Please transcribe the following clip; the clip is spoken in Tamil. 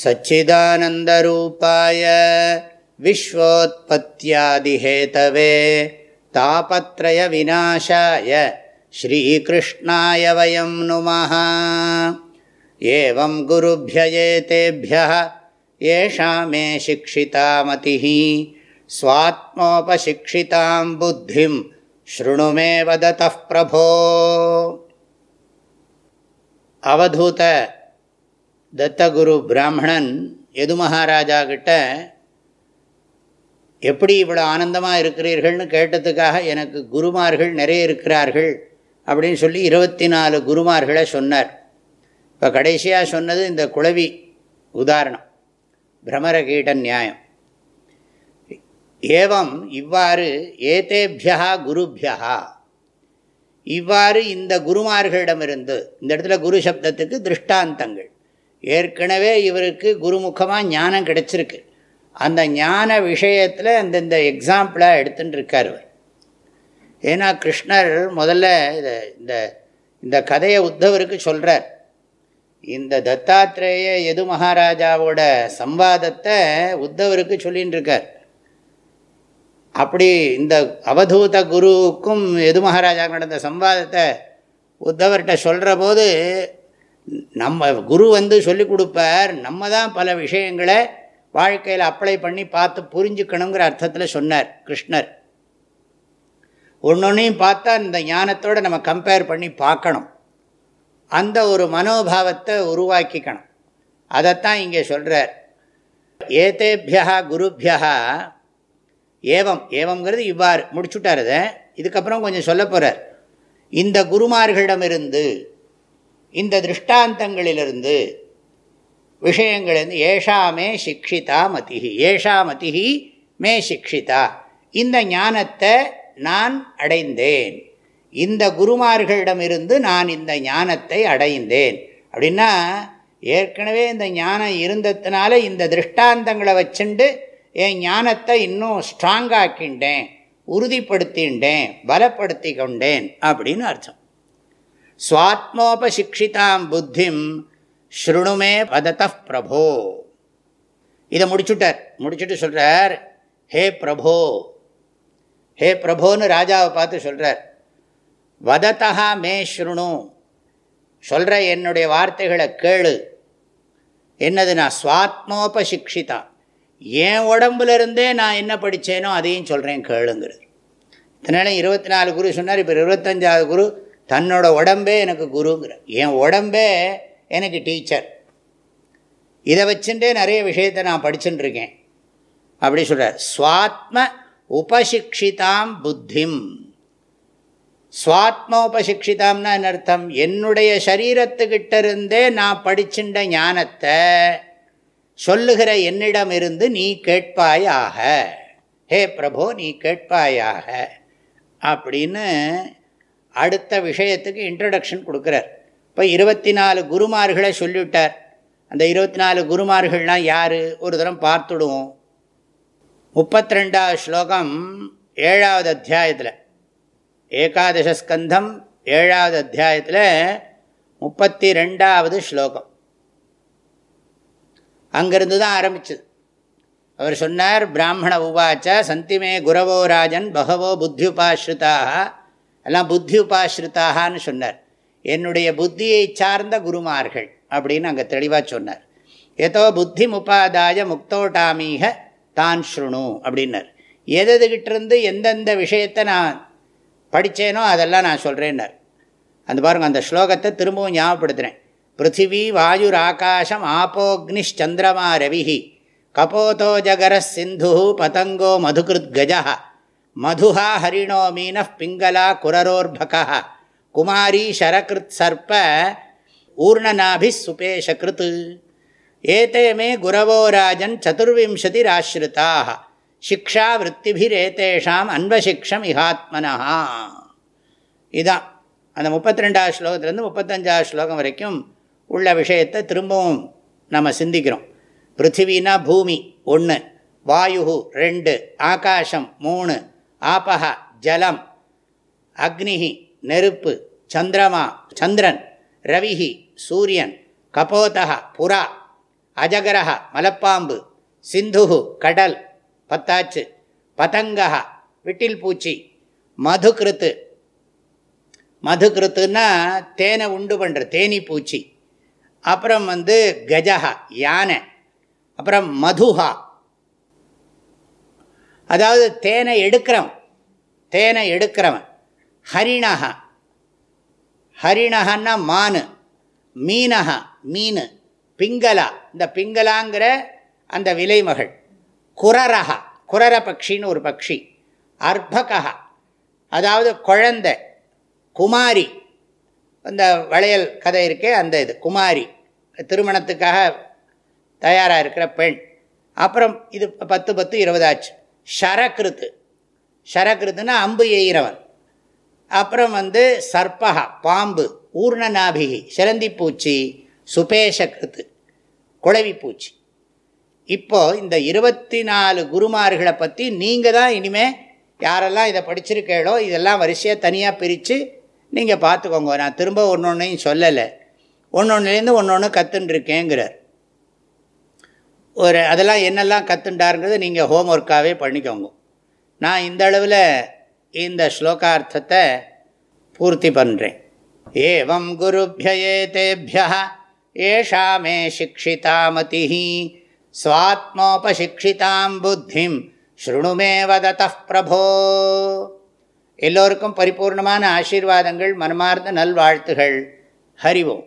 सच्चिदानन्दरूपाय विश्वोत्पत्त्यादिहेतवे तापत्रयविनाशाय श्रीकृष्णाय वयं नुमः एवं गुरुभ्य एतेभ्यः येषां मे शिक्षिता मतिः स्वात्मोपशिक्षितां बुद्धिं शृणु मे वदतः प्रभो अवधूत தத்தகுரு பிராமணன் எது மகாராஜா கிட்ட எப்படி இவ்வளோ ஆனந்தமாக இருக்கிறீர்கள்னு கேட்டதுக்காக எனக்கு குருமார்கள் நிறைய இருக்கிறார்கள் அப்படின்னு சொல்லி இருபத்தி நாலு குருமார்களை சொன்னார். இப்போ கடைசியாக சொன்னது இந்த குழவி உதாரணம் பிரமரகீட நியாயம். ஏவம் இவ்வாறு ஏதேபியா குருபியா இவ்வாறு இந்த குருமார்களிடமிருந்து இந்த இடத்துல குரு சப்தத்துக்கு திருஷ்டாந்தங்கள். ஏற்கனவே இவருக்கு குருமுகமாக ஞானம் கிடச்சிருக்கு. அந்த ஞான விஷயத்தில் அந்தந்த எக்ஸாம்பிளாக எடுத்துட்டு இருக்கார் அவர் ஏன்னா கிருஷ்ணர் முதல்ல இதை இந்த இந்த கதையை உத்தவருக்கு சொல்கிறார் இந்த தத்தாத்திரேய எது மகாராஜாவோட சம்பாதத்தை உத்தவருக்கு சொல்லின்னு இருக்கார். அப்படி இந்த அவதூத குருவுக்கும் எது மகாராஜா நடந்த சம்பாதத்தை உத்தவர்கிட்ட சொல்கிற போது நம்ம குரு வந்து சொல்லி கொடுப்பார் நம்ம தான் பல விஷயங்களை வாழ்க்கையில் அப்ளை பண்ணி பார்த்து புரிஞ்சுக்கணுங்கிற அர்த்தத்தில் சொன்னார் கிருஷ்ணர். ஒன்றொன்னையும் பார்த்தா இந்த ஞானத்தோடு நம்ம கம்பேர் பண்ணி பார்க்கணும். அந்த ஒரு மனோபாவத்தை உருவாக்கிக்கணும். அதைத்தான் இங்கே சொல்கிறார் ஏதேபியா குருபியா ஏவம் ஏவம்ங்கிறது இவ்வாறு முடிச்சுட்டார் அதை. இதுக்கப்புறம் கொஞ்சம் சொல்ல போகிறார் இந்த குருமார்களிடமிருந்து இந்த திருஷ்டாந்தங்களிலிருந்து விஷயங்களிலிருந்து ஏஷாமே சிக்ஷிதா மதிஹி ஏஷா மதிஹி மே சிக்ஷிதா. இந்த ஞானத்தை நான் அடைந்தேன். இந்த குருமார்களிடமிருந்து நான் இந்த ஞானத்தை அடைந்தேன். அப்படின்னா ஏற்கனவே இந்த ஞானம் இருந்ததுனால இந்த திருஷ்டாந்தங்களை வச்சுண்டு என் ஞானத்தை இன்னும் ஸ்ட்ராங்காக்கின்றேன் உறுதிப்படுத்தின்றேன் பலப்படுத்தி கொண்டேன் அப்படின்னு அர்த்தம். சுவாத்மோபசிக்ஷிதாம் புத்திம் ஸ்ருணுமே பதத்த பிரபோ. இதை முடிச்சுட்டார். முடிச்சுட்டு சொல்கிறார் ஹே பிரபோ. ஹே பிரபோன்னு ராஜாவை பார்த்து சொல்கிறார் வதத்தா மே ஸ்ருணு சொல்கிற என்னுடைய வார்த்தைகளை கேளு. என்னது நான் சுவாத்மோபசிக்ஷிதா என் உடம்புலேருந்தே நான் என்ன படித்தேனோ அதையும் சொல்கிறேன் கேளுங்கிறது. இதனால் இருபத்தி நாலு குரு சொன்னார் இப்போ இருபத்தஞ்சாவது குரு தன்னோட உடம்பே எனக்கு குருங்கிற. என் உடம்பே எனக்கு டீச்சர். இதை வச்சுட்டே நிறைய விஷயத்தை நான் படிச்சுட்டு இருக்கேன். அப்படி சொல்கிறார் ஸ்வாத்ம உபசிக்ஷிதாம் புத்திம். ஸ்வாத்மோபசிக்ஷிதாம்னா என்ன அர்த்தம்? என்னுடைய சரீரத்துக்கிட்ட இருந்தே நான் படிச்சுட்ட ஞானத்தை சொல்லுகிற என்னிடம் இருந்து நீ கேட்பாயாக ஹே பிரபோ நீ கேட்பாயாக அப்படின்னு அடுத்த விஷயத்துக்கு இன்ட்ரடக்ஷன் கொடுக்குறார். இப்போ இருபத்தி நாலு குருமார்களை சொல்லிவிட்டார். அந்த இருபத்தி நாலு குருமார்கள்லாம் யார்? ஒரு தரம் பார்த்துடுவோம். முப்பத்தி ரெண்டாவது ஸ்லோகம் ஏழாவது அத்தியாயத்தில். ஏகாதசஸ்கந்தம் ஏழாவது அத்தியாயத்தில் முப்பத்தி ரெண்டாவது ஸ்லோகம். அங்கிருந்து தான் ஆரம்பிச்சது. அவர் சொன்னார் பிராமண உவாச்ச சந்திமே குரவோ ராஜன் பகவோ புத்தி உபாஸ்ருதாக எல்லாம் புத்தி உபாஸ்ருதாகான்னு சொன்னார். என்னுடைய புத்தியை சார்ந்த குருமார்கள் அப்படின்னு அங்கே தெளிவாக சொன்னார். ஏதோ புத்தி முப்பாதாய முக்தோட்டாமீக தான் ஸ்ருணு அப்படின்னார். எதுகிட்டிருந்து எந்தெந்த விஷயத்தை நான் படித்தேனோ அதெல்லாம் நான் சொல்கிறேன்னார் அந்த பாருங்கள் அந்த ஸ்லோகத்தை திரும்பவும் ஞாபகப்படுத்துகிறேன் பிருத்திவி வாயுர் ஆகாஷம் ஆப்போக்னிச்சந்திரமா ரவி கபோதோ ஜகர சிந்து பதங்கோ மதுகிருத் கஜா மதுஹா ஹரிணோ மீன பிங்களா குரரோர்பகா. குமாரி ஷரகிருத் சர்ப்ப ஊர்ணநாபி சுபேஷகிருத். ஏதே மே குரவோ ராஜன் சதுர்விம்சதிராசிரிதாக சிக்ஷா விற்த்திபிரேதேஷாம் அன்வசிக்ஷம் இஹாத்மனா இதான். அந்த முப்பத்தி ரெண்டாவது ஸ்லோகத்திலேருந்து முப்பத்தஞ்சாவது ஸ்லோகம் வரைக்கும் உள்ள விஷயத்தை திரும்பவும் நம்ம சிந்திக்கிறோம். பிருத்திவினா பூமி ஒன்று வாயு ரெண்டு ஆகாசம் மூணு ஆபக ஜலம் அக்னிஹி நெருப்பு சந்திரமா சந்திரன் ரவிஹி சூரியன் கபோதக புறா அஜகரக மலப்பாம்பு சிந்துகு கடல் பத்தாச்சு பதங்கஹா விட்டில் பூச்சி மதுகிருத்து மதுகிருத்துன்னா தேனை உண்டு பண்ணுற தேனி பூச்சி. அப்புறம் வந்து கஜஹா யானை. அப்புறம் மதுஹா. அதாவது தேனை எடுக்கிறவன் தேனை எடுக்கிறவன். ஹரிணஹா. ஹரிணகன்னா மானு மீனக மீன். பிங்களா இந்த பிங்களாங்கிற அந்த விலைமகள். குரரஹா குரர பக்ஷின்னு ஒரு பக்ஷி. அர்பகா அதாவது குழந்தை குமாரி. அந்த வளையல் கதை இருக்கே அந்த இது குமாரி. திருமணத்துக்காக தயாராக இருக்கிற பெண். அப்புறம் இது பத்து பத்து இருபதாச்சு ஷரகிருத்து. ஷரகிருத்துனா அம்பு எய்கிறவன். அப்புறம் வந்து சர்பகா பாம்பு ஊர்ணநாபிகி சிலந்தி பூச்சி சுபேஷகிருத்து குழவி பூச்சி இப்போது இந்த இருபத்தி நாலு குருமார்களை பற்றி நீங்கள் தான் இனிமேல் யாரெல்லாம் இதை படிச்சிருக்கேளோ இதெல்லாம் வரிசையாக தனியாக பிரித்து நீங்கள் பார்த்துக்கோங்க. நான் திரும்ப ஒன்று ஒன்றையும் சொல்லலை. ஒன்று ஒன்றுலேருந்து ஒன்று ஒன்று கற்றுன்ருக்கேங்கிறார் ஒரு அதெல்லாம் என்னெல்லாம் கற்றுண்டாருங்கிறத நீங்கள் ஹோம் ஒர்க்காகவே பண்ணிக்கோங்க. நான் இந்த அளவில் இந்த ஸ்லோகார்த்தத்தை பூர்த்தி பண்ணுறேன் ஏவம் குருபியே தேபியா ஏஷா மே சிக்ஷிதா மதி ஸ்வாத்மோபசிக்ஷிதாம் புத்திம் ஸ்ருணுமே வதத பிரபோ எல்லோருக்கும் பரிபூர்ணமான ஆசீர்வாதங்கள் மனமார்ந்த நல்வாழ்த்துகள். ஹரிவோம்